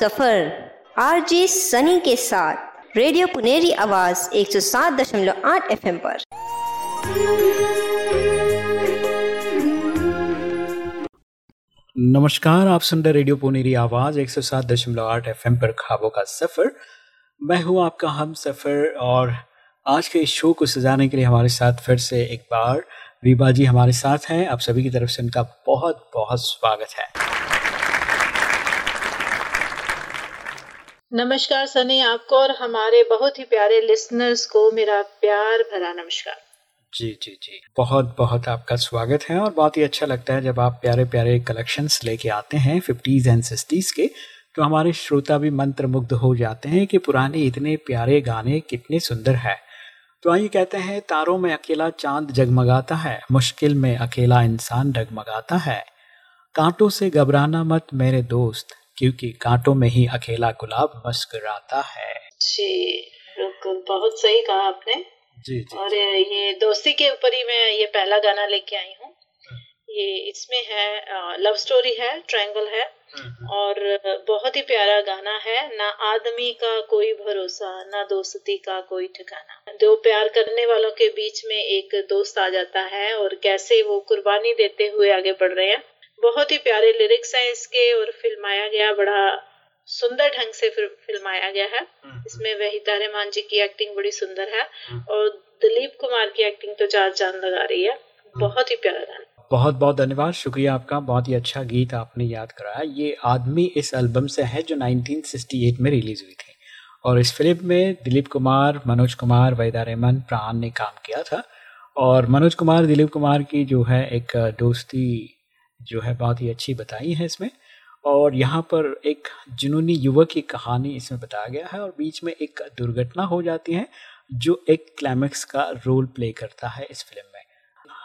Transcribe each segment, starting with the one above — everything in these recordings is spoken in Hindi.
सफ़र। आरजे सनी के साथ। रेडियो पुनेरी आवाज़ 107.8 एफएम पर। नमस्कार, आप सुन रहे रेडियो पुनेरी आवाज़ 107.8 एफएम पर खाबों का सफ़र। मैं हूँ आपका हम सफ़र और आज के इस शो को सजाने के लिए हमारे साथ फिर से एक बार रीबा जी हमारे साथ हैं। आप सभी की तरफ़ से उनका बहुत बहुत स्वागत है। नमस्कार सनी, आपको और हमारे बहुत ही प्यारे लिसनर्स को मेरा प्यार भरा नमस्कार। जी जी जी। बहुत बहुत आपका स्वागत है और बहुत ही अच्छा लगता है जब आप प्यारे प्यारे कलेक्शंस लेके आते हैं फिफ्टीज़ एंड सिक्सटीज़ के तो हमारे श्रोता भी मंत्रमुग्ध हो जाते हैं कि पुराने इतने प्यारे गाने कितने सुंदर है। तो आइए कहते हैं, तारों में अकेला चाँद जगमगाता है, मुश्किल में अकेला इंसान डगमगाता है। कांटों से घबराना मत मेरे दोस्त क्योंकि कांटों में ही अकेला गुलाब मुस्कुराता है। जी बिल्कुल बहुत सही कहा आपने। जी जी और ये दोस्ती के ऊपर ही मैं ये पहला गाना लेके आई हूँ। ये इसमें है लव स्टोरी है ट्रायंगल है। और बहुत ही प्यारा गाना है ना आदमी का कोई भरोसा ना दोस्ती का कोई ठिकाना। दो प्यार करने वालों के बीच में एक दोस्त आ जाता है और कैसे वो कुर्बानी देते हुए आगे बढ़ रहे हैं। बहुत ही प्यारे लिरिक्स हैं इसके और फिल्माया गया बड़ा सुंदर ढंग से फिर फिल्माया गया है। इसमें वहीदा रहमान जी की एक्टिंग बड़ी सुंदर है और दिलीप कुमार की एक्टिंग तो चार चाँद लगा रही है। बहुत ही प्यारा गाना। बहुत बहुत धन्यवाद शुक्रिया आपका बहुत ही अच्छा गीत आपने याद कराया। ये आदमी इस एल्बम से है जो 1968 में रिलीज़ हुई थी। और इस फ़िल्म में दिलीप कुमार मनोज कुमार वैदा रहमान प्राण ने काम किया था। और मनोज कुमार दिलीप कुमार की जो है एक दोस्ती जो है बहुत ही अच्छी बताई है इसमें। और यहाँ पर एक जुनूनी युवक की कहानी इसमें बताया गया है और बीच में एक दुर्घटना हो जाती है जो एक क्लाइमैक्स का रोल प्ले करता है इस फ़िल्म में।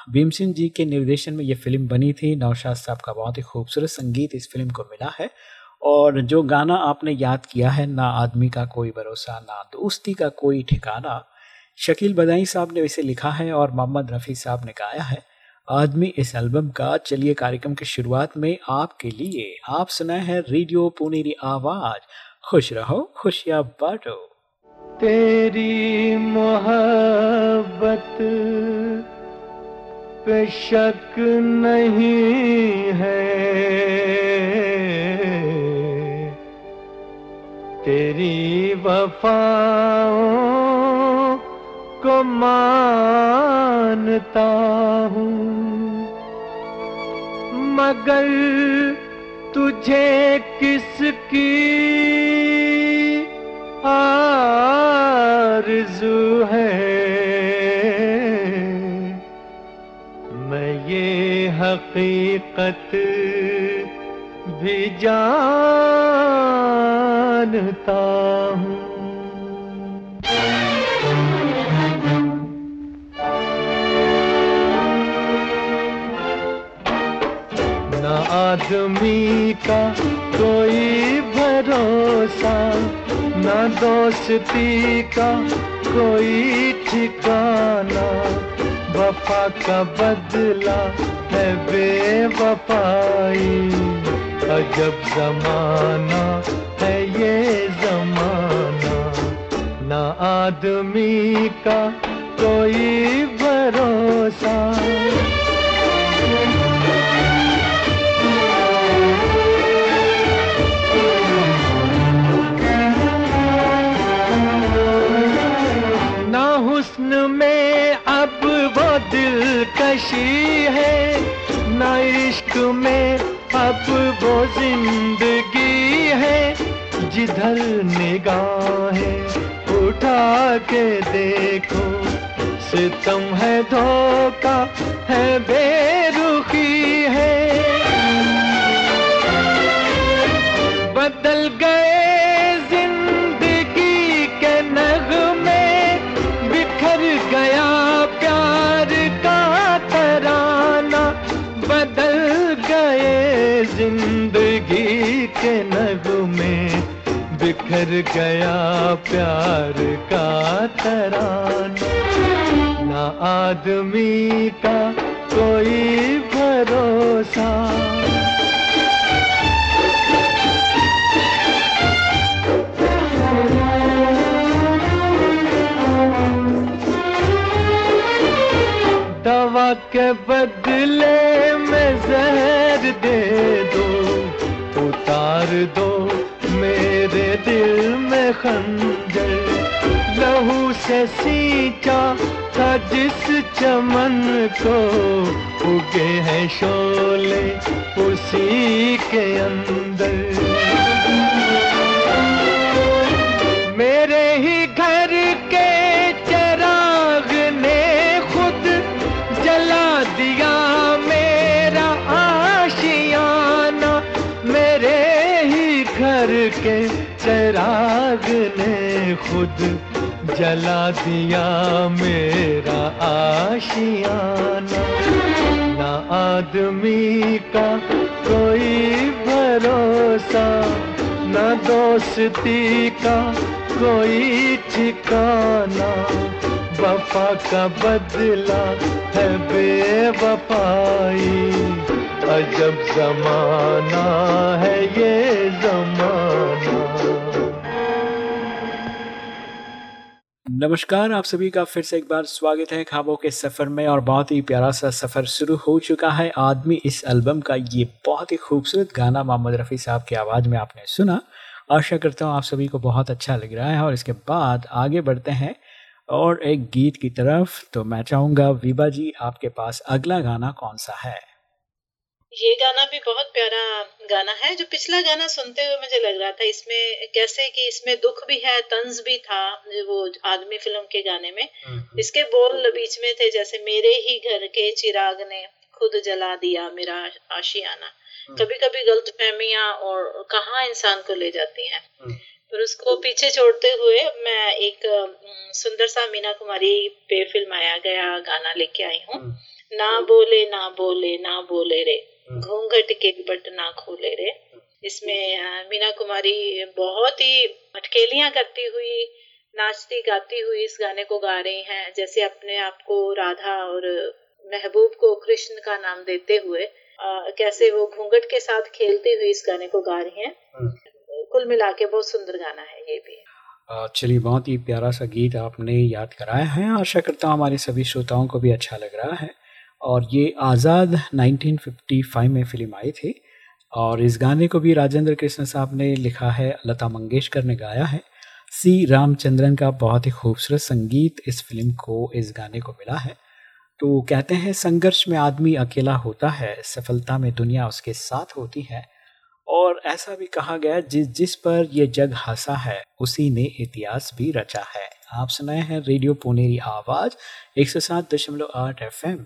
भीम सिंह जी के निर्देशन में ये फ़िल्म बनी थी। नौशाद साहब का बहुत ही खूबसूरत संगीत इस फ़िल्म को मिला है। और जो गाना आपने याद किया है, ना आदमी का कोई भरोसा, ना दोस्ती का कोई ठिकाना, शकील बदाई साहब ने इसे लिखा है और मोहम्मद रफ़ी साहब ने गाया है। आदमी इस एल्बम का चलिए कार्यक्रम की शुरुआत में आपके लिए आप सुनाए है रेडियो पुनेरी आवाज़। खुश रहो, खुशियाँ बांटो। तेरी मोहब्बत शक नहीं है। तेरी वफाओं को मानता हूँ। मगर तुझे किसकी आरज़ू है? मैं ये हकीकत भी जानता आदमी का कोई भरोसा, न दोस्ती का कोई ठिकाना। वफा का बदला है बेवफाई। अजब जमाना है ये जमाना। ना आदमी का कोई भरोसा। दिलकशी है, ना इश्क में अब वो ज़िंदगी है। जिधर निगाहें उठा के देखो, सितम है धोखा, है बेरुखी के नगमे बिखर गया प्यार का तरान। ना आदमी का कोई भरोसा। दवा के बदले में जहर दे दो। उतार दो, मेरे दिल में खंजर। लहू से सींचा था जिस चमन को, उगे हैं शोले उसी के अंदर। खुद जला दिया मेरा आशियाना। ना आदमी का कोई भरोसा, न दोस्ती का कोई ठिकाना। वफा का बदला है बेवफाई। अजब जमाना है ये नमस्कार, आप सभी का फिर से एक बार स्वागत है खाबों के सफ़र में और बहुत ही प्यारा सा सफ़र शुरू हो चुका है। आदमी इस एल्बम का ये बहुत ही खूबसूरत गाना मोहम्मद रफ़ी साहब की आवाज़ में आपने सुना। आशा करता हूँ आप सभी को बहुत अच्छा लग रहा है और इसके बाद आगे बढ़ते हैं और एक गीत की तरफ़। तो मैं चाहूँगा, विभा जी, आपके पास अगला गाना कौन सा है? ये गाना भी बहुत प्यारा गाना है जो पिछला गाना सुनते हुए मुझे लग रहा था इसमें कैसे कि इसमें दुख भी है तंज भी था वो आदमी फ़िल्म के गाने में। इसके बोल बीच में थे जैसे मेरे ही घर के चिराग ने खुद जला दिया मेरा आशियाना। कभी कभी गलत फहमिया और कहाँ इंसान को ले जाती है। पर उसको पीछे छोड़ते हुए मैं एक सुंदर सा मीना कुमारी पे फिल्माया गया गाना लेके आई हूँ। ना बोले ना बोले ना बोले रे। घूंघट के बट ना खोले रे। इसमें मीना कुमारी बहुत ही अटकेलियाँ करती हुई नाचती गाती हुई इस गाने को गा रही हैं। जैसे अपने आप को राधा और महबूब को कृष्ण का नाम देते हुए अ, कैसे वो घूंघट के साथ खेलती हुई इस गाने को गा रही हैं। कुल मिला के बहुत सुंदर गाना है ये भी। चलिए बहुत ही प्यारा सा गीत आपने याद कराया है। आशा करता हूँ हमारे सभी श्रोताओं को भी अच्छा लग रहा है। और ये आज़ाद 1955 में फ़िल्म आई थी। और इस गाने को भी राजेंद्र कृष्ण साहब ने लिखा है, लता मंगेशकर ने गाया है। सी रामचंद्रन का बहुत ही खूबसूरत संगीत इस फ़िल्म को, इस गाने को मिला है। तो कहते हैं, संघर्ष में आदमी अकेला होता है, सफलता में दुनिया उसके साथ होती है। और ऐसा भी कहा गया, जिस जिस पर यह जग हंसा है, उसी ने इतिहास भी रचा है। आप सुनाए हैं रेडियो पुनेरी आवाज़ 107.8 एफएम।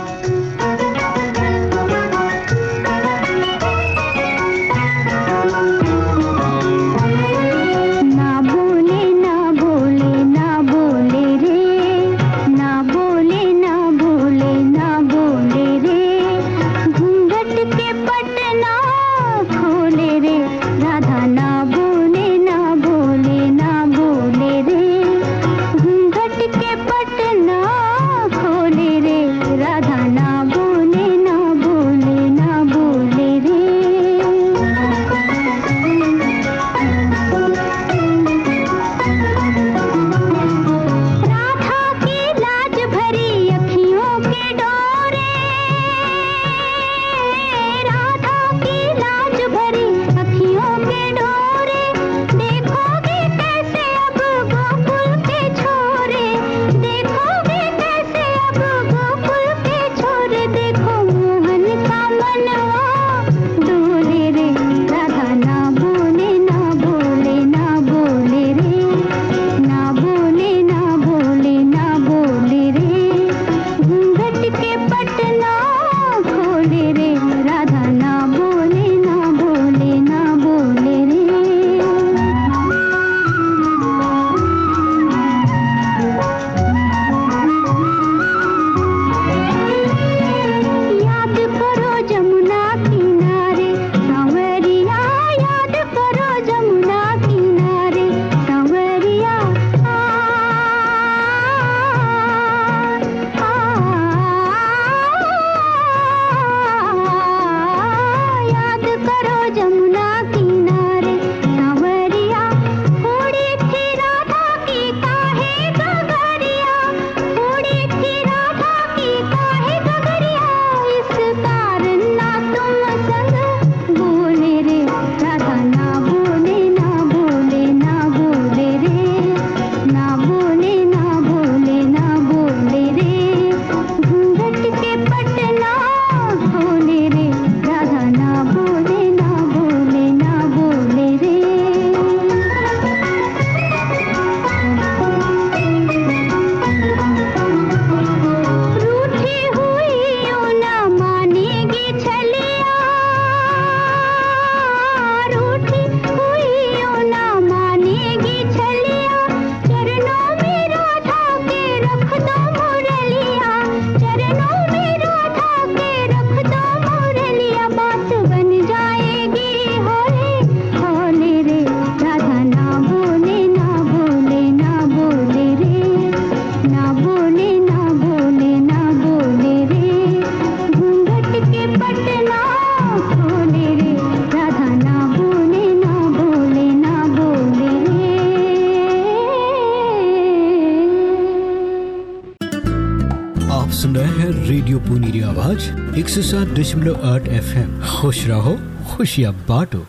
दशमलव आठ एफ़ खुश रहो, खुशियाँ बांटो।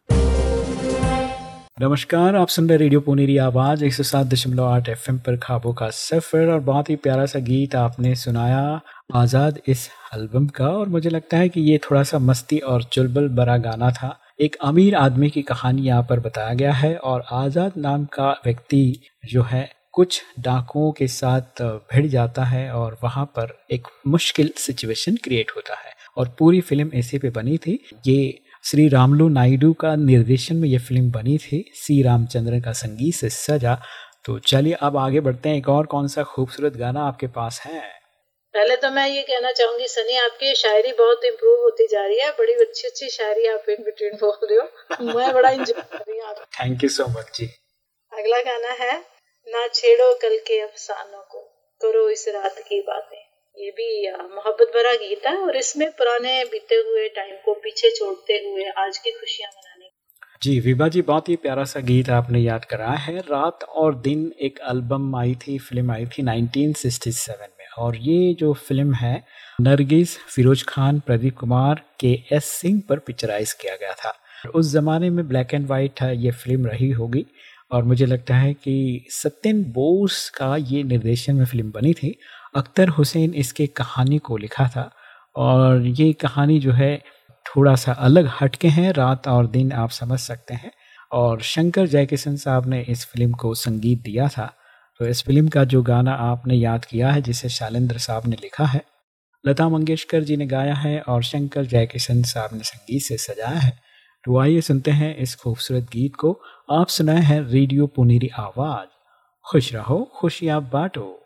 नमस्कार, आप सुन रहे रेडियो पुनेरी आवाज़, एक सौ सात दशमलव आठ एफ़ पर खाबों का सफ़र और बहुत ही प्यारा सा गीत आपने सुनाया आज़ाद इस एल्बम का और मुझे लगता है कि ये थोड़ा सा मस्ती और चुलबुल बड़ा गाना था। एक अमीर आदमी की कहानी यहाँ पर बताया गया है और आज़ाद नाम का व्यक्ति जो है, कुछ डाकुओं के साथ भिड़ जाता है और वहाँ पर एक मुश्किल सिचुएशन क्रिएट होता है। और पूरी फ़िल्म ऐसे पे बनी थी। ये श्री रामलू नायडू का निर्देशन में ये फ़िल्म बनी थी। सी रामचंद्रन का संगीत से सजा। तो चलिए अब आगे बढ़ते हैं। एक और कौन सा खूबसूरत गाना आपके पास है? पहले तो मैं ये कहना चाहूँगी सनी आपकी शायरी बहुत इम्प्रूव होती जा रही है। बड़ी अच्छी अच्छी शायरी आप इन बिटवीन बोल रहे हो। मैं बड़ा इंजॉय कर रही हूँ thank you so much ji. अगला गाना है ना छेड़ो कल के अफसानों को करो इस रात की बातें। ये भी मोहब्बत भरा गीत है और इसमें पुराने बीते हुए टाइम को पीछे छोड़ते हुए आज की खुशियाँ मनाने जी, विभा जी, बहुत ही प्यारा सा गीत आपने याद कराया है। रात और दिन एक एल्बम आई थी फ़िल्म आई थी 1967 में। और ये जो फ़िल्म है, नरगिस, फिरोज खान, प्रदीप कुमार, के एस सिंह पर पिक्चराइज किया गया था। उस ज़माने में ब्लैक एंड वाइट ये फ़िल्म रही होगी। और मुझे लगता है कि सत्यन बोस का ये निर्देशन में फ़िल्म बनी थी। अख्तर हुसैन इसके कहानी को लिखा था और ये कहानी जो है थोड़ा सा अलग हटके हैं, रात और दिन आप समझ सकते हैं। और शंकर जयकिशन साहब ने इस फ़िल्म को संगीत दिया था। तो इस फ़िल्म का जो गाना आपने याद किया है, जिसे शालेंद्र साहब ने लिखा है, लता मंगेशकर जी ने गाया है और शंकर जयकिशन साहब ने संगीत से सजाया है। तो आइए सुनते हैं इस खूबसूरत गीत को। आप सुनाए हैं रेडियो पुनीरी आवाज़। खुश रहो, खुशियाँ बांटो।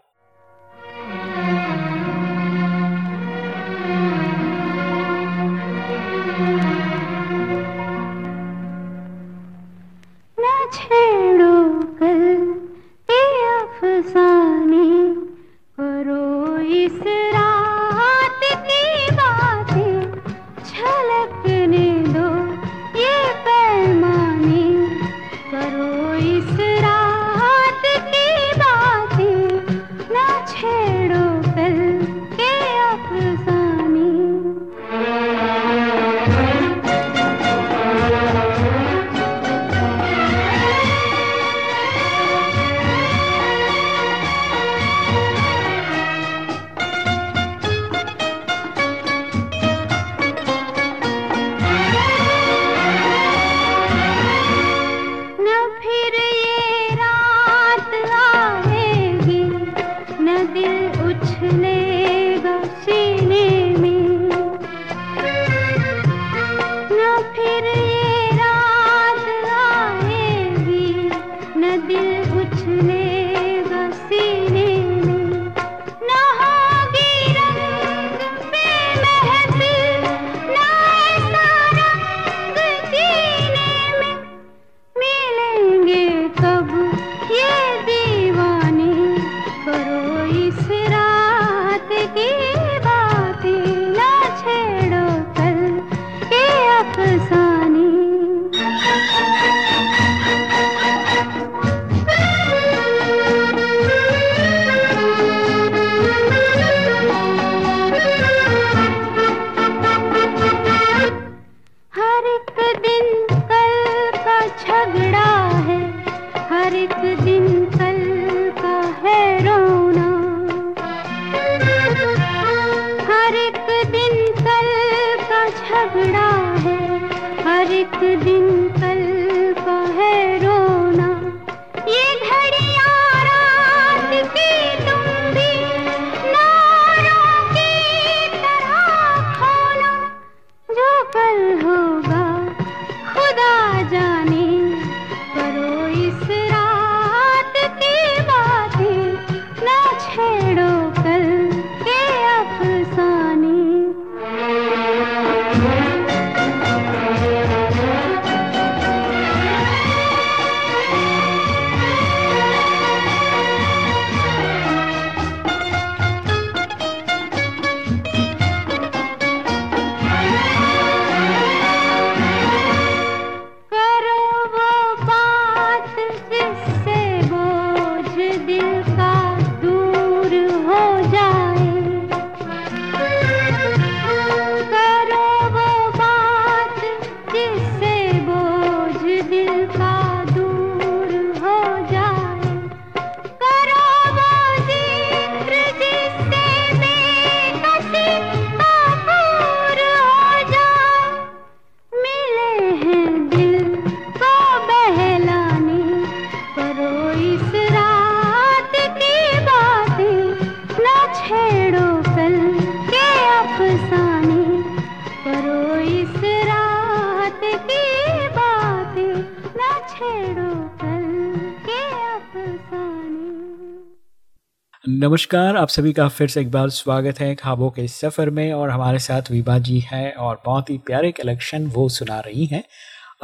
नमस्कार, आप सभी का फिर से एक बार स्वागत है खाबों के सफ़र में और हमारे साथ विभा जी है और बहुत ही प्यारे कलेक्शन वो सुना रही हैं।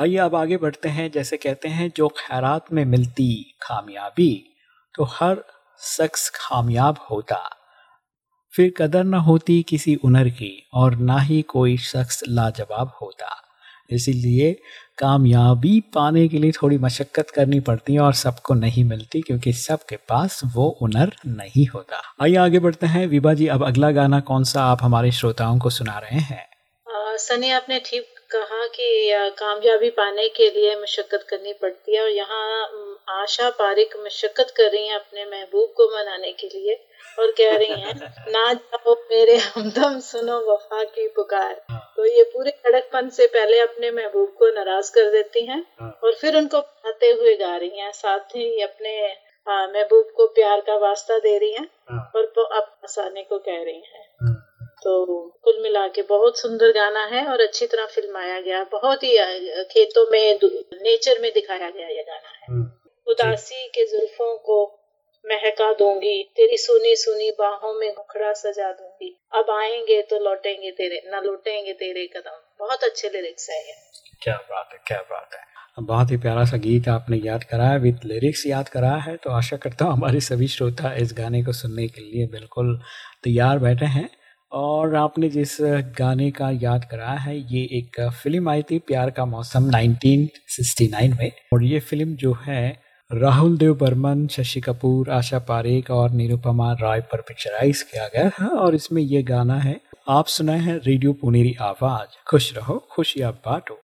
आइए अब आगे बढ़ते हैं, जैसे कहते हैं, जो खैरात में मिलती कामयाबी तो हर शख्स कामयाब होता। फिर कदर न होती किसी उनर की और ना ही कोई शख्स लाजवाब होता। इसीलिए कामयाबी पाने के लिए थोड़ी मशक्क़त करनी पड़ती है और सबको नहीं मिलती क्योंकि सबके पास वो हुनर नहीं होता। आइए आगे बढ़ते हैं। विभा जी, अब अगला गाना कौन सा आप हमारे श्रोताओं को सुना रहे हैं? सनी, आपने ठीक कहा कि कामयाबी पाने के लिए मशक्क़त करनी पड़ती है और यहाँ आशा पारिक मशक्क़त कर रही हैं अपने महबूब को मनाने के लिए और कह रही हैं ना जाओ मेरे हमदम सुनो वफा की पुकार हाँ। तो ये पूरे कड़कपन से पहले अपने महबूब को नाराज़ कर देती हैं हाँ। और फिर उनको आते हुए गा रही हैं साथ ही अपने महबूब को प्यार का वास्ता दे रही हैं हाँ। और अब फंसाने को कह रही हैं तो कुल मिला के बहुत सुंदर गाना है और अच्छी तरह फिल्माया गया। बहुत ही खेतों में नेचर में दिखाया गया ये गाना है। उदासी के जुल्फों को महका दूँगी तेरी सुनी सुनी बाहों में घुखड़ा सजा दूँगी। अब आएँगे तो लौटेंगे तेरे न लौटेंगे तेरे कदम। बहुत अच्छे लिरिक्स है ये। क्या बात है क्या बात है। बहुत ही प्यारा सा गीत आपने याद कराया। विद लिरिक्स याद कराया है तो आशा करता हूँ हमारे सभी श्रोता इस गाने को सुनने के लिए बिल्कुल तैयार बैठे हैं। और आपने जिस गाने का याद कराया है, ये एक फ़िल्म आई थी, प्यार का मौसम 1969 में। और ये फ़िल्म जो है, राहुल देव बर्मन शशि कपूर, आशा पारेख और निरुपमा राय पर पिक्चराइज किया गया है और इसमें ये गाना है, आप सुनाए हैं रेडियो पुनेरी आवाज़। खुश रहो, खुशियाँ बांटो।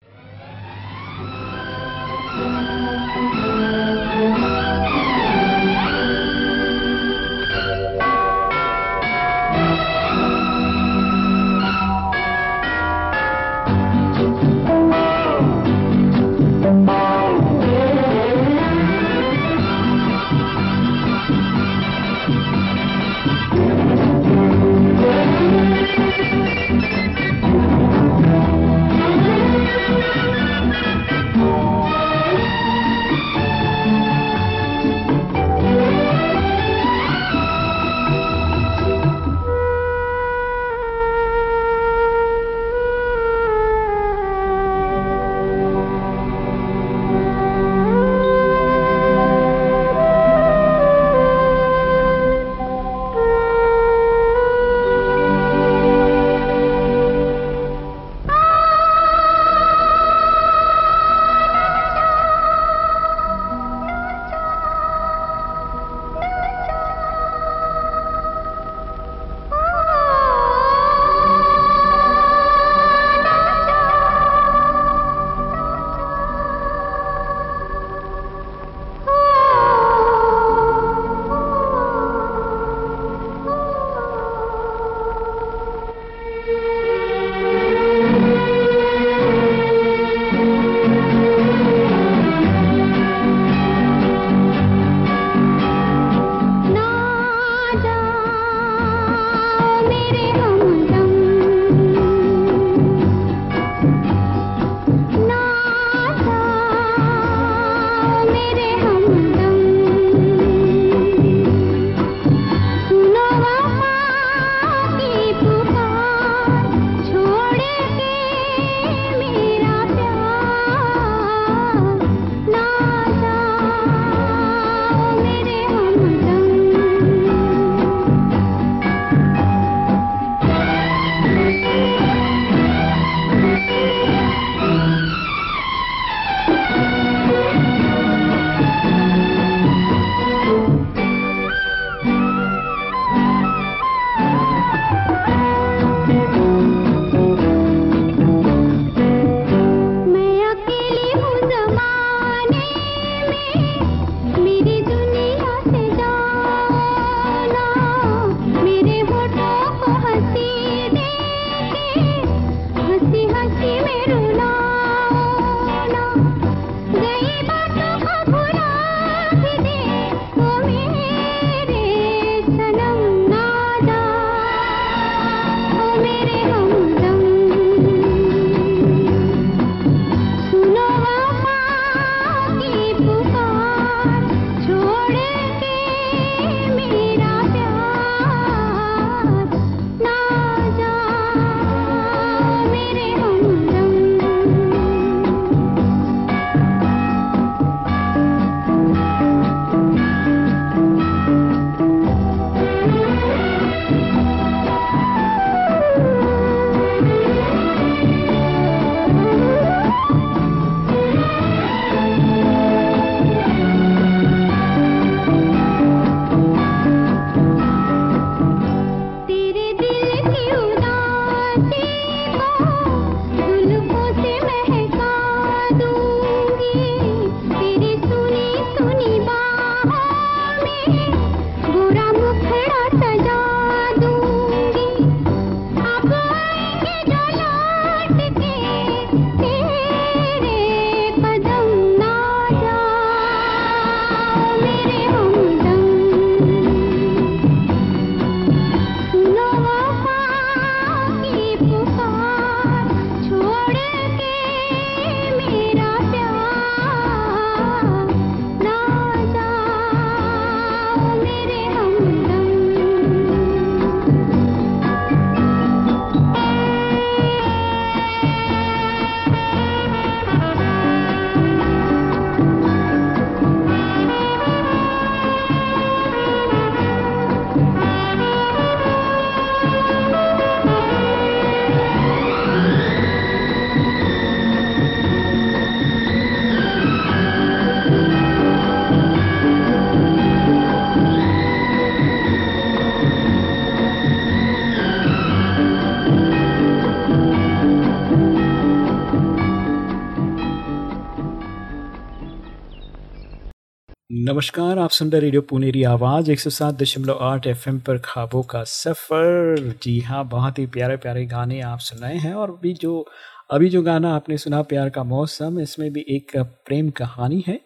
नमस्कार, आप सुन रहे रेडियो पुनेरी आवाज़, एक सौ सात दशमलव आठ एफ़ पर खाबों का सफ़र। जी हाँ बहुत ही प्यारे प्यारे गाने आप सुनाए हैं और भी जो, अभी जो गाना आपने सुना, प्यार का मौसम, इसमें भी एक प्रेम कहानी है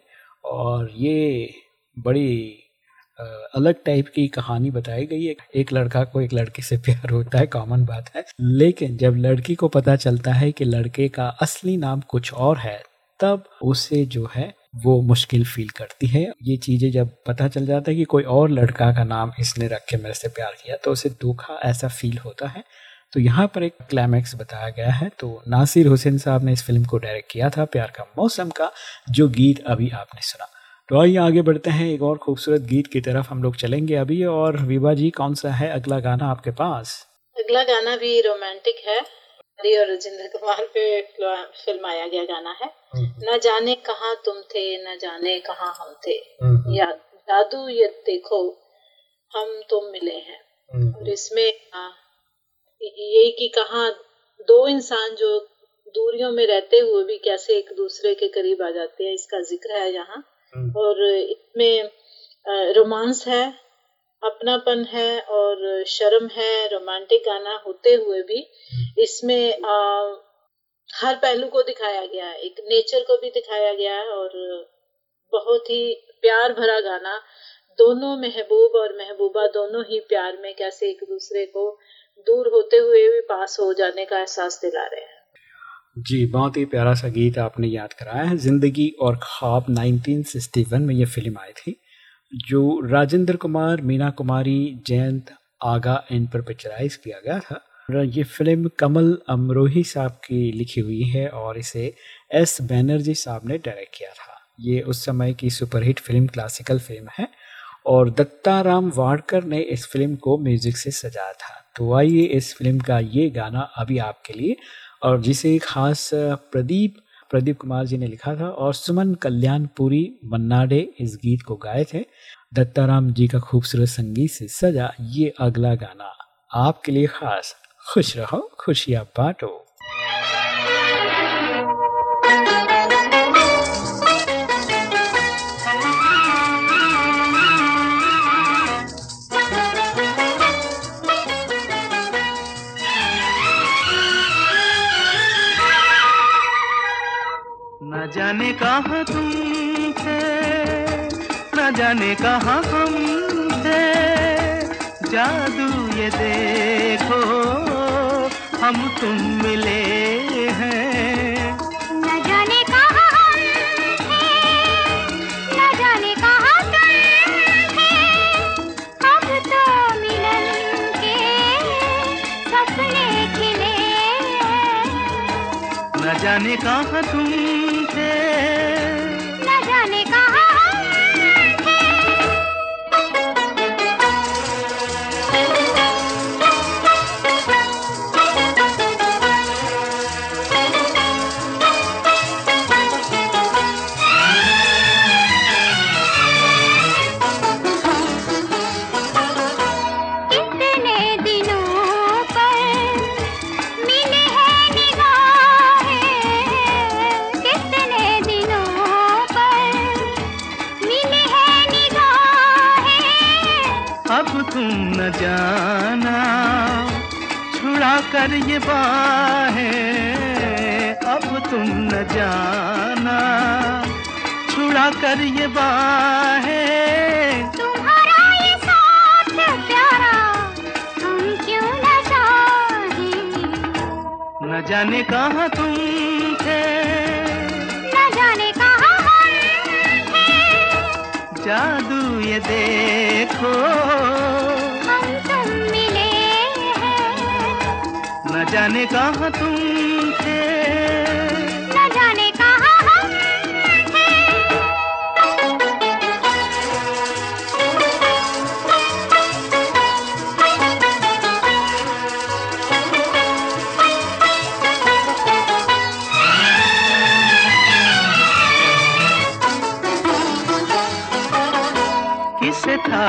और ये बड़ी अलग टाइप की कहानी बताई गई है। एक लड़का को एक लड़की से प्यार होता है, कॉमन बात है, लेकिन जब लड़की को पता चलता है कि लड़के का असली नाम कुछ और है, तब उसे जो है वो मुश्किल फील करती है। ये चीज़ें जब पता चल जाता है कि कोई और लड़का का नाम इसने रख के मेरे से प्यार किया तो उसे धोखा ऐसा फील होता है। तो यहाँ पर एक क्लाइमैक्स बताया गया है। तो नासिर हुसैन साहब ने इस फ़िल्म को डायरेक्ट किया था, प्यार का मौसम का, जो गीत अभी आपने सुना। तो आइए आगे बढ़ते हैं। एक और खूबसूरत गीत की तरफ़ हम लोग चलेंगे अभी। और विभा जी, कौन सा है? अगला गाना आपके पास। अगला गाना भी रोमांटिक है। हरी और राजेंद्र कुमार पे फिल्माया गया गाना है हम्म। न जाने कहाँ तुम थे न जाने कहाँ हम थे हम्म। या जादू ये देखो हम तुम मिले हैं हम्म। और इसमें ये कि कहा दो इंसान जो दूरियों में रहते हुए भी कैसे एक दूसरे के करीब आ जाते हैं इसका ज़िक्र है यहाँ और इसमें रोमांस है अपनापन है और शर्म है रोमांटिक गाना होते हुए भी इसमें आ, हर पहलू को दिखाया गया है। एक नेचर को भी दिखाया गया है और बहुत ही प्यार भरा गाना। दोनों महबूब और महबूबा दोनों ही प्यार में कैसे एक दूसरे को दूर होते हुए भी पास हो जाने का एहसास दिला रहे हैं। जी बहुत ही प्यारा सा गीत आपने याद कराया है। ज़िंदगी और ख्वाब 1961 में ये फ़िल्म आई थी। जो राजेंद्र कुमार, मीना कुमारी, जयंत, आगा, इन पर पिक्चराइज किया गया था। ये फ़िल्म कमल अमरोही साहब की लिखी हुई है और इसे एस बैनर्जी साहब ने डायरेक्ट किया था। ये उस समय की सुपरहिट फ़िल्म, क्लासिकल फ़िल्म है और दत्ताराम वाडकर ने इस फ़िल्म को म्यूज़िक से सजाया था। तो आइए इस फ़िल्म का ये गाना अभी आपके लिए और जिसे खास प्रदीप प्रदीप कुमार जी ने लिखा था, और सुमन कल्याणपुरी मन्नाडे इस गीत को गाए थे। दत्ताराम जी का खूबसूरत संगीत से सजा ये अगला गाना। आपके लिए खास। खुश रहो, खुशियाँ बांटो। कहा तुम थे? न जाने कहा हम थे। जादू ये देखो हम तुम मिले हैं। न जाने कहा हम थे न जाने कहा तुम जाना। छुड़ा कर ये बाहें। तुम्हारा ये साथ प्यारा हम क्यों न चाहें न जाने कहाँ तुम थे। न जाने कहाँ हम थे। जादू ये देखो। हम तुम मिले हैं। न जाने कहाँ तुम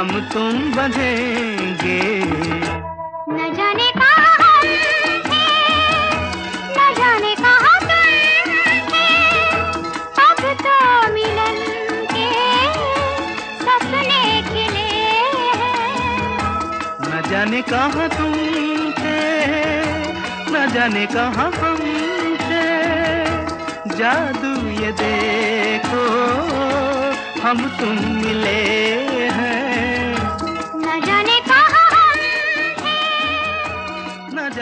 हम तुम बंधेंगे। न जाने कहाँ न जाने कहा अब तो मिलन के सपने खिले न जाने कहाँ तुम थे न जाने कहाँ हम थे। जादू ये देखो हम तुम मिले हैं।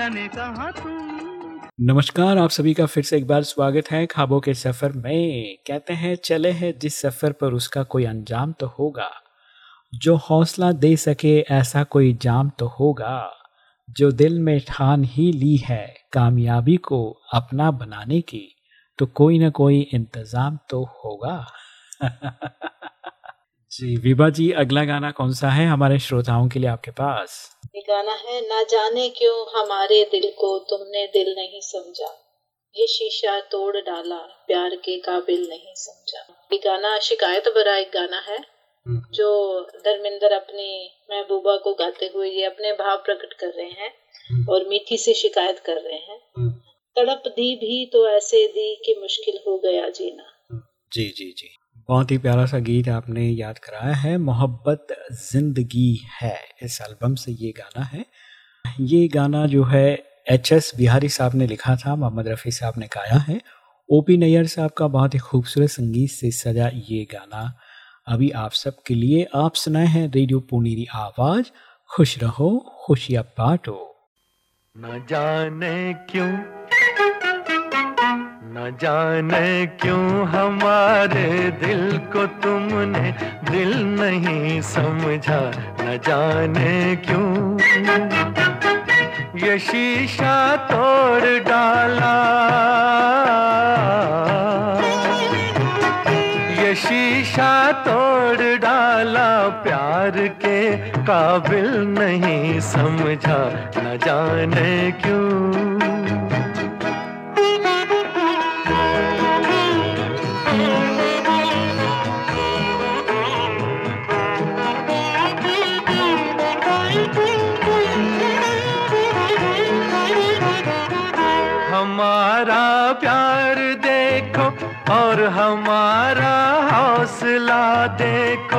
जाने कहाँ तुम नमस्कार, आप सभी का फिर से एक बार स्वागत है खाबों के सफ़र में। कहते हैं, चले हैं, जिस सफ़र पर उसका कोई अंजाम तो होगा। जो हौसला दे सके, ऐसा कोई जाम तो होगा। जो दिल में ठान ही ली है, कामयाबी को अपना बनाने की तो कोई ना कोई इंतज़ाम तो होगा। जी विभा जी अगला गाना कौन सा है हमारे श्रोताओं के लिए आपके पास? ये गाना है ना जाने क्यों हमारे दिल को तुमने दिल नहीं समझा। ये शीशा तोड़ डाला प्यार के काबिल नहीं समझा। ये गाना शिकायत भरा एक गाना है जो धर्मेंद्र अपनी महबूबा को गाते हुए ये अपने भाव प्रकट कर रहे हैं और मीठी से शिकायत कर रहे हैं। तड़प दी भी तो ऐसे दी कि मुश्किल हो गया जीना। जी जी जी। बहुत ही प्यारा सा गीत आपने याद कराया है, मोहब्बत ज़िंदगी है। इस एल्बम से ये गाना है। ये गाना जो है, एच एस बिहारी साहब ने लिखा था, मोहम्मद रफ़ी साहब ने गाया है। ओ पी नैयर साहब का बहुत ही खूबसूरत संगीत से सजा ये गाना। अभी आप सबके लिए आप सुनाए हैं रेडियो पुनीरी आवाज़। खुश रहो, खुशियाँ बांटो। न जाने क्यों न जाने क्यों हमारे दिल को तुमने दिल नहीं समझा। न जाने क्यों? ये शीशा तोड़ डाला। ये शीशा तोड़ डाला, प्यार के काबिल नहीं समझा। न जाने क्यों? हमारा हौसला देखो,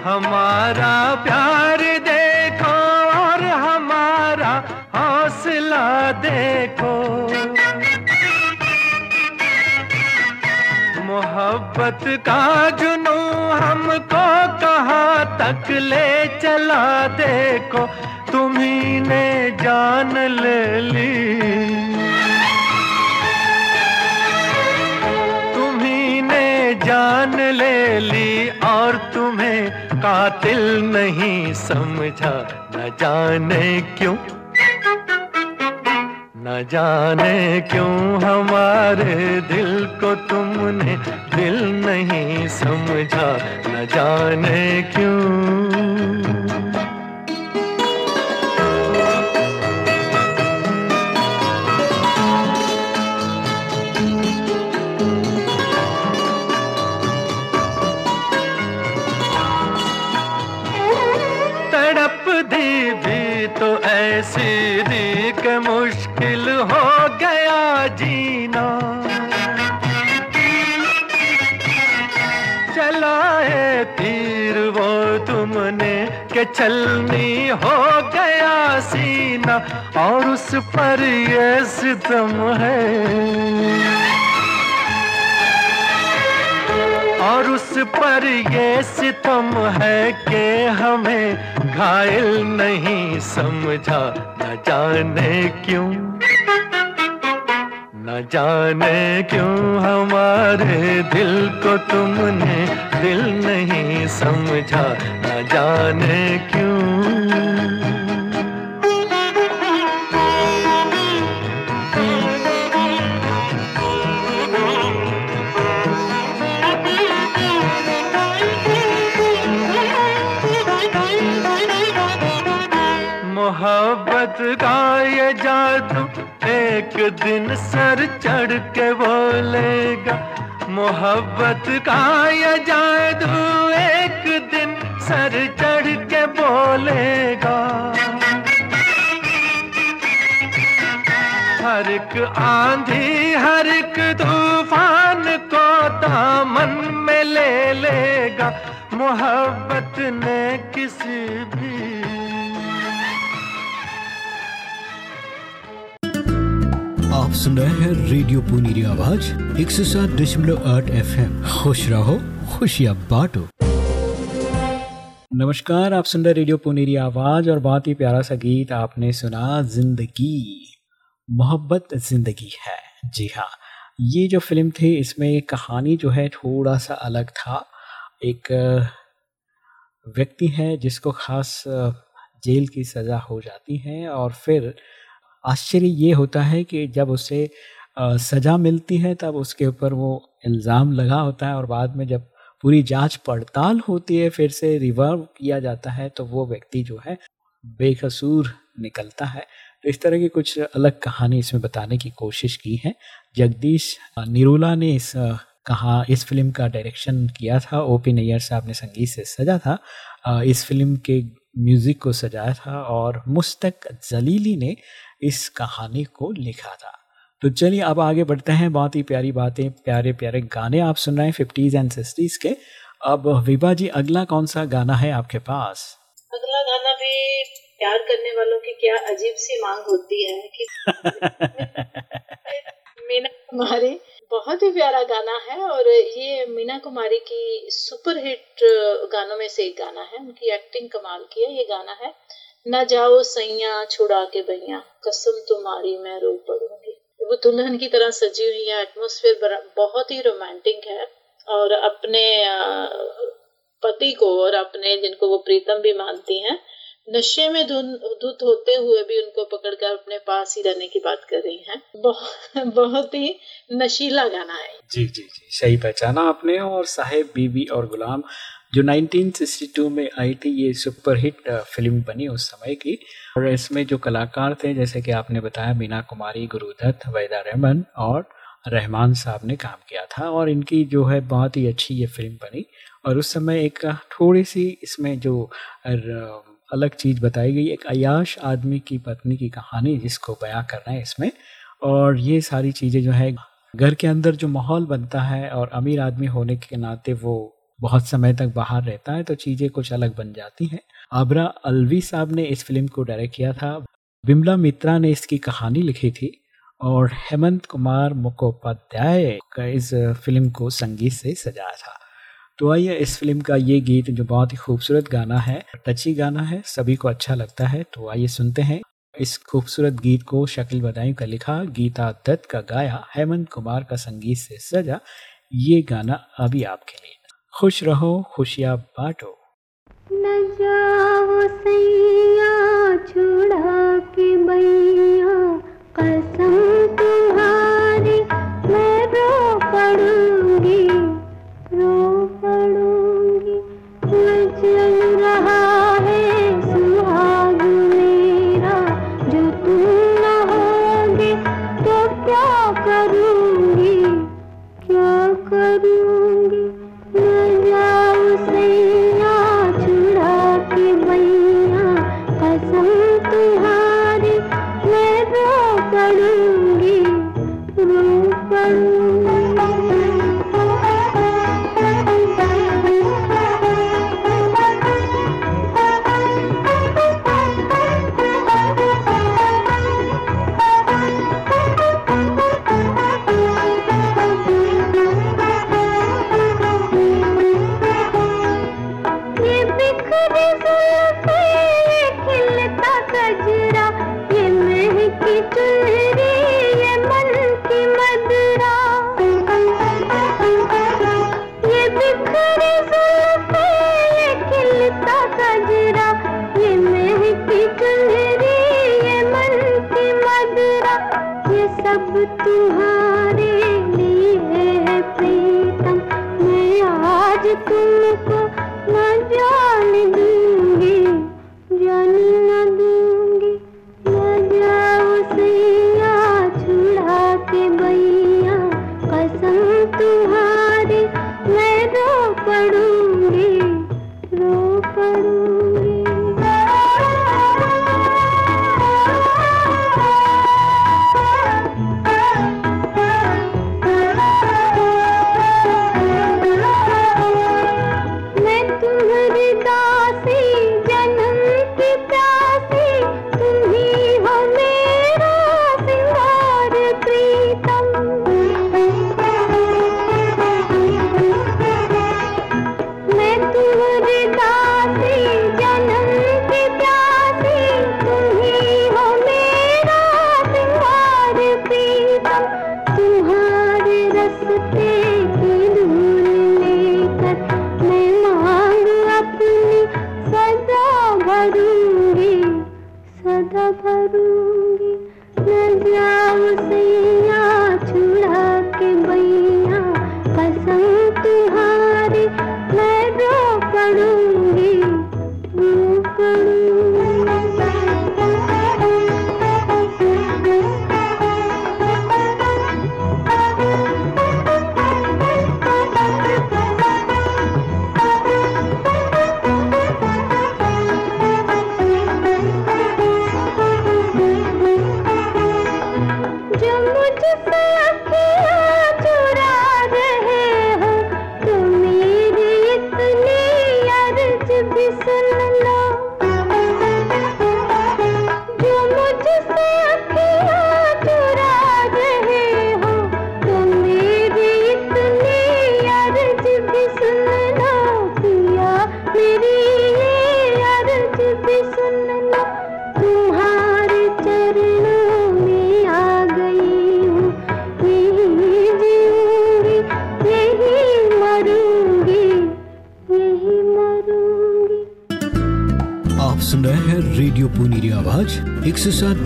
हमारा प्यार देखो और हमारा हौसला देखो। मोहब्बत का जुनू हमको कहाँ तक ले चला देखो तुम्ही ने जान ले ली। जान ले ली और तुम्हें कातिल नहीं समझा। न जाने क्यों? न जाने क्यों हमारे दिल को तुमने दिल नहीं समझा। न जाने क्यों? के छलनी हो गया सीना, और उस पर ये सितम है। और उस पर ये सितम है कि हमें घायल नहीं समझा, न जाने क्यों, न जाने क्यों हमारे दिल को तुमने दिल नहीं समझा। जाने क्यों? मोहब्बत का ये जादू एक दिन सर चढ़ के बोलेगा। मोहब्बत का ये जादू एक सर चढ़ के बोलेगा। हर एक आंधी, हर एक तूफ़ान को दामन में ले लेगा। मोहब्बत ने किसी भी आप सुन रहे हैं रेडियो पुनी आवाज़, एक सौ सात दशमलव आठ एफ़ एम खुश रहो, खुशियाँ बांटो। नमस्कार, आप सुन रहे रेडियो पुनीरी आवाज़ और बहुत ही प्यारा सा गीत आपने सुना, ज़िंदगी। मोहब्बत ज़िंदगी है। जी हाँ ये जो फ़िल्म थी, इसमें कहानी जो है, थोड़ा सा अलग था। एक व्यक्ति है, जिसको खास जेल की सज़ा हो जाती है और फिर आश्चर्य ये होता है कि जब उसे सज़ा मिलती है, तब उसके ऊपर वो इल्ज़ाम लगा होता है और बाद में जब पूरी जाँच पड़ताल होती है, फिर से रिवर्व किया जाता है तो वो व्यक्ति जो है बेकसूर निकलता है। तो इस तरह की कुछ अलग कहानी इसमें बताने की कोशिश की है। जगदीश निरोला ने इस कहा, इस फ़िल्म का डायरेक्शन किया था। ओ पी नैयर साहब ने संगीत से सजा था। इस फ़िल्म के म्यूज़िक को सजाया था और मुस्तक जलीली ने इस कहानी को लिखा था। तो चलिए अब आगे बढ़ते हैं बहुत ही प्यारी बातें प्यारे प्यारे गाने आप सुन रहे हैं फिफ्टीज़ एंड सिक्सटीज़ के। अब विभा जी अगला कौन सा गाना है आपके पास? अगला गाना भी प्यार करने वालों की क्या अजीब सी मांग होती है कि मीना कुमारी बहुत ही प्यारा गाना है और ये मीना कुमारी की सुपर हिट गानों में से एक गाना है उनकी एक्टिंग कमाल की है ये गाना है न जाओ सैया छुड़ा के भैया कसम तुम्हारी मैं रो पड़ूँगी। वो दुल्हन की तरह सजी हुई है एटमोसफेयर बहुत ही रोमांटिक है और अपने पति को और अपने जिनको वो प्रीतम भी मानती हैं, नशे में धुत होते हुए भी उनको पकड़कर अपने पास ही रहने की बात कर रही हैं। बहुत बहुत ही नशीला गाना है। जी जी जी, सही पहचाना आपने और साहेब बीबी और गुलाम, जो 1962 में आई थी, ये सुपरहिट फ़िल्म बनी उस समय की। और इसमें जो कलाकार थे, जैसे कि आपने बताया, मीना कुमारी, गुरुदत्त, वैदा रहमान और रहमान साहब ने काम किया था और इनकी जो है बहुत ही अच्छी ये फ़िल्म बनी। और उस समय एक थोड़ी सी इसमें जो अलग चीज़ बताई गई, एक अयाश आदमी की पत्नी की कहानी जिसको बयां करना है इसमें। और ये सारी चीज़ें जो है, घर के अंदर जो माहौल बनता है और अमीर आदमी होने के नाते वो बहुत समय तक बाहर रहता है तो चीज़ें कुछ अलग बन जाती हैं। आबरा अलवी साहब ने इस फ़िल्म को डायरेक्ट किया था। बिमला मित्रा ने इसकी कहानी लिखी थी और हेमंत कुमार मुखोपाध्याय का इस फ़िल्म को संगीत से सजाया था। तो आइए इस फ़िल्म का ये गीत जो बहुत ही खूबसूरत गाना है, टची गाना है, सभी को अच्छा लगता है तो आइए सुनते हैं। इस खूबसूरत गीत को शकील बदायूं का लिखा, गीता दत्त का गाया, हेमंत कुमार का संगीत से सजा, ये गाना अभी आपके लिए। खुश रहो, खुशियाँ बांटो। न जाओ सैया छुड़ा के मैया कसम आज तुमको न जान दूँगी।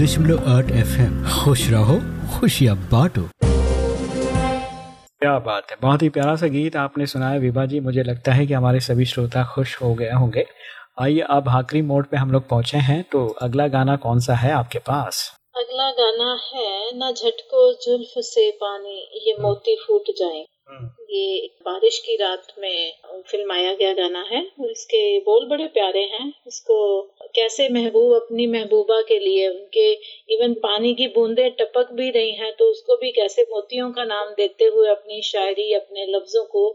दशमलव आठ एफ़ एम खुश रहो खुशियाँ बांटो। क्या बात है बहुत ही प्यारा सा गीत आपने सुनाया। विभा जी मुझे लगता है कि हमारे सभी श्रोता खुश हो गए होंगे। आइए अब आखिरी मोड पे हम लोग पहुँचे हैं। तो अगला गाना कौन सा है आपके पास? अगला गाना है न झटको जुल्फ से पानी ये मोती फूट जाए। ये बारिश की रात में फिल्माया गया गाना है, इसके बोल बड़े प्यारे हैं। इसको कैसे महबूब, अपनी महबूबा के लिए, उनके इवन पानी की बूंदे टपक भी रही हैं तो उसको भी कैसे मोतियों का नाम देते हुए अपनी शायरी, अपने लफ्जों को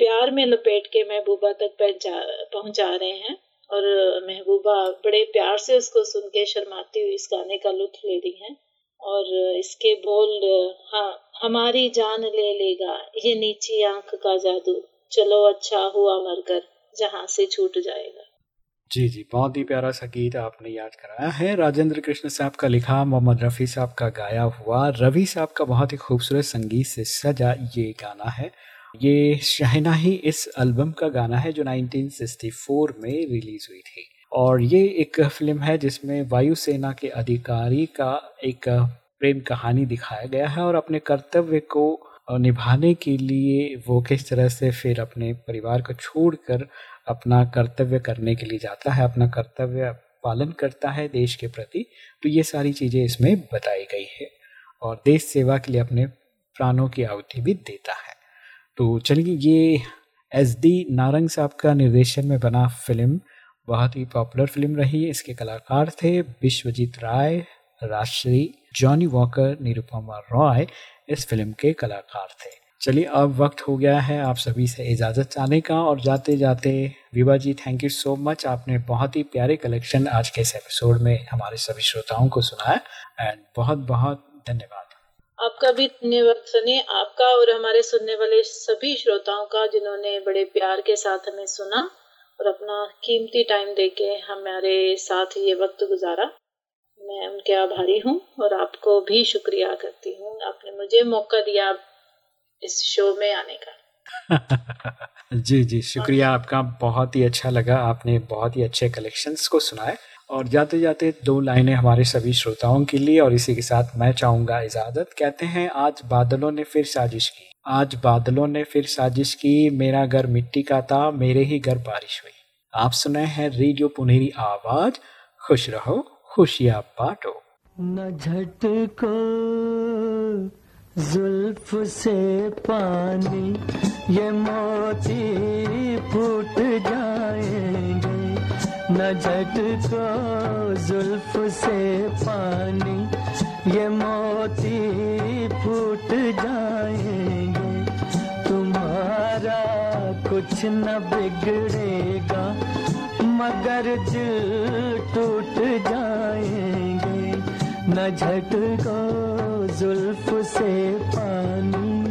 प्यार में लपेट के महबूबा तक पहुँचा रहे हैं। और महबूबा बड़े प्यार से उसको सुन के शर्माती हुई इस गाने का लुत्फ ले रही हैं। और इसके बोल हाँ हमारी जान ले लेगा। ये नीची आँख का जादू। चलो अच्छा हुआ मरकर, जहाँ से छूट जाएगा। जी जी, बहुत ही प्यारा सा गीत आपने याद कराया है। राजेंद्र कृष्ण साहब का लिखा, मोहम्मद रफ़ी साहब का गाया हुआ, रवि साहब का बहुत ही खूबसूरत संगीत से सजा ये गाना है। ये शहना ही इस एल्बम का गाना है, जो 1964 में रिलीज़ हुई थी। और ये एक फ़िल्म है, जिसमें वायुसेना के अधिकारी का एक प्रेम कहानी दिखाया गया है और अपने कर्तव्य को निभाने के लिए वो किस तरह से फिर अपने परिवार को छोड़कर अपना कर्तव्य करने के लिए जाता है, अपना कर्तव्य पालन करता है देश के प्रति तो ये सारी चीज़ें इसमें बताई गई है और देश सेवा के लिए अपने प्राणों की आहुति भी देता है। तो चलिए, ये एस डी नारंग साहब का निर्देशन में बना फ़िल्म बहुत ही पॉपुलर फ़िल्म रही, इसके कलाकार थे विश्वजीत राय, राजश्री जॉनी वॉकर निरुपमा रॉय इस फ़िल्म के कलाकार थे। चलिए, अब वक्त हो गया है आप सभी से इजाज़त चाहने का और जाते जाते Viva ji thank you so much आपने बहुत ही प्यारे कलेक्शन आज के इस एपिसोड में हमारे सभी श्रोताओं को सुनाया एंड बहुत बहुत धन्यवाद। आपका भी धन्यवाद सनी आपका और हमारे सुनने वाले सभी श्रोताओं का जिन्होंने बड़े प्यार के साथ हमें सुना और अपना कीमती टाइम देके हमारे साथ ये वक्त गुजारा। मैं उनके आभारी हूँ और आपको भी शुक्रिया करती हूँ। आपने मुझे मौका दिया इस शो में आने का। जी जी शुक्रिया आपका। बहुत ही अच्छा लगा। आपने बहुत ही अच्छे कलेक्शंस को सुनाए और जाते जाते दो लाइनें हमारे सभी श्रोताओं के लिए और इसी के साथ मैं चाहूँगा इजाज़त। कहते हैं आज बादलों ने फिर साजिश की। आज बादलों ने फिर साजिश की। मेरा घर मिट्टी का था मेरे ही घर बारिश हुई। आप सुने हैं रेडियो पुनेरी आवाज़। खुश रहो। खुशियाँ बांटो। न झटको, जुल्फ से पानी, ये मोती फूट जाएँगे। न झटको, जुल्फ से पानी, ये मोती फूट जाएँगे। तुम्हारा कुछ न बिगड़ेगा मगर दिल टूट जाएँगे। न झटको जुल्फ से पानी।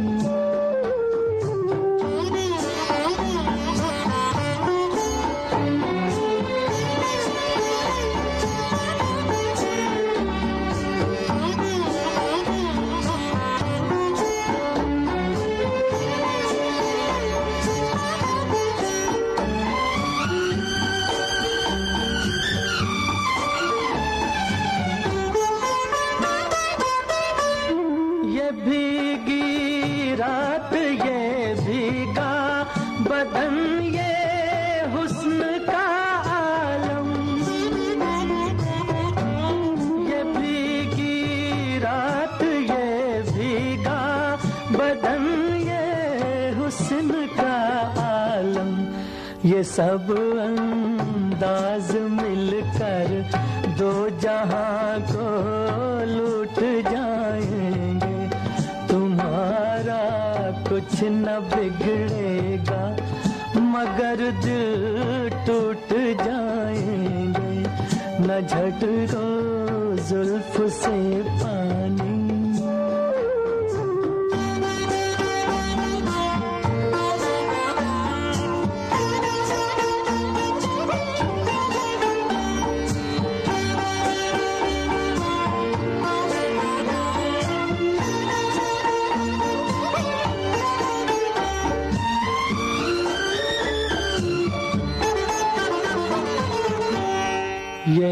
ये सब अंदाज मिलकर दो जहाँ को लूट जाएँगे। तुम्हारा कुछ न बिगड़ेगा, मगर दिल टूट जाएँगे। न झटको जुल्फ से पानी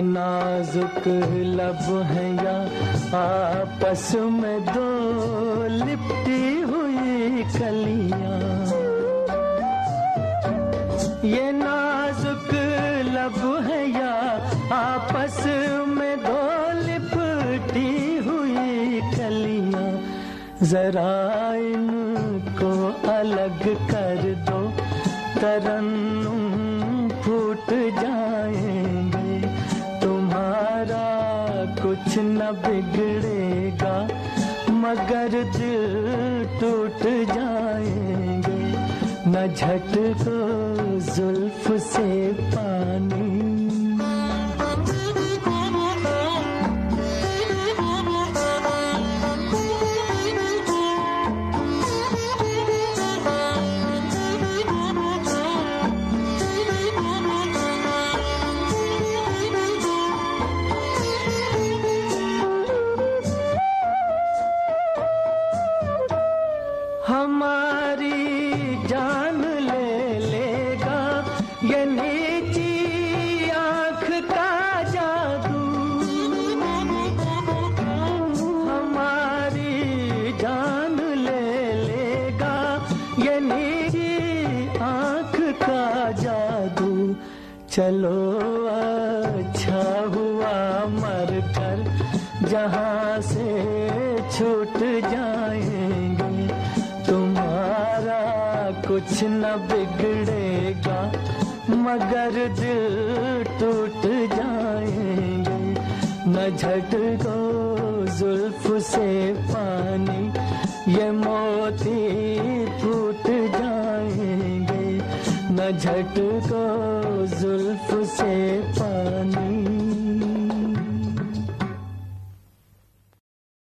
नाजुक लब है या आपस में दो लिपटी हुई कलियाँ। ये नाजुक लब है या आपस में दो लिपटी हुई कलियाँ। जरा कुछ न बिगड़ेगा मगर दिल टूट जाएँगे। न झटको जुल्फ से पानी चलो अच्छा हुआ मर कर। जहाँ से छूट जाएँगे, तुम्हारा कुछ न बिगड़ेगा। मगर दिल टूट जाएँगे। न झटको जुल्फ से पानी, ये मोती फूट जाएँगे। न झटको जुल्फ से